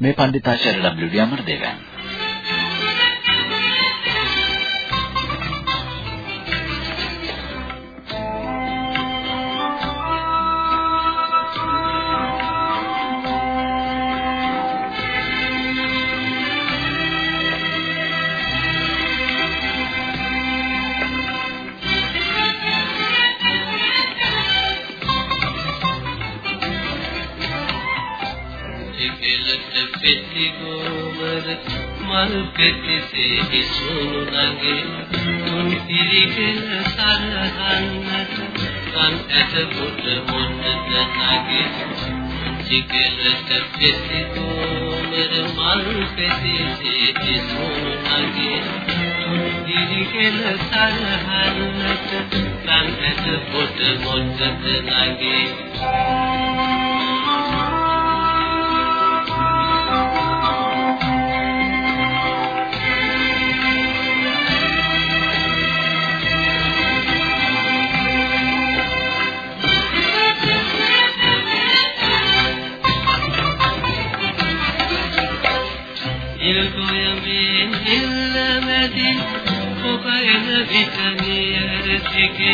මේ පණ්ඩිතාචාර්ය W.D. අමරදේවයන් මල් පෙතිසේ විසුණු නගේ තුන් ඉරිගෙන සරහන්නට කන් ඇට පොට මොන්නට නගේ චිකලට පෙති කොමර මල් පෙතිසේ විසුණු නගේ තුන් ඉරිගෙන සරහන්නට කන් ඇට පොට මොන්නට නගේ ඉල්ගොයමින් ඉල්ලමැදින් ඔබ එන විට නියරසිකි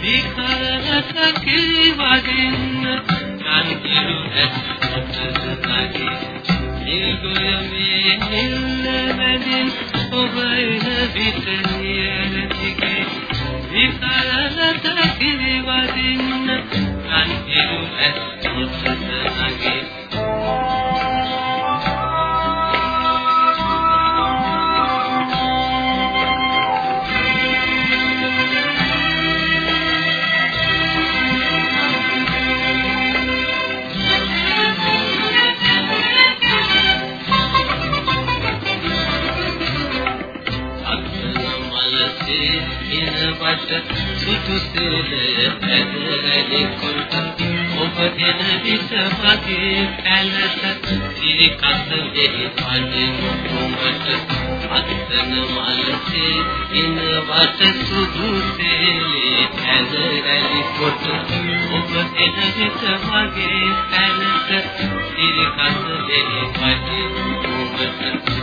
විකරණක කිවදින්න කන්තිරු ඇත්කොටසනකි ඉල්ගොයමින් ඉල්ලමැදින් ඔබ එන විට නියරසිකි විකරණක කිවදින්න කන්තිරු ඇත්කොටසනකි මට සුදු සෙලය ඇදලි කොට ඔබ එන විට මගේ පැලට ඉරිකස දෙහි පදින් ඔබට අත්තන මලසේ ඉනවට සුදු සෙලේ ඇදලි කොට ඔබ එන විට මගේ පැලට ඉරිකස දෙහි පදින් ඔබට අත්තන මලසේ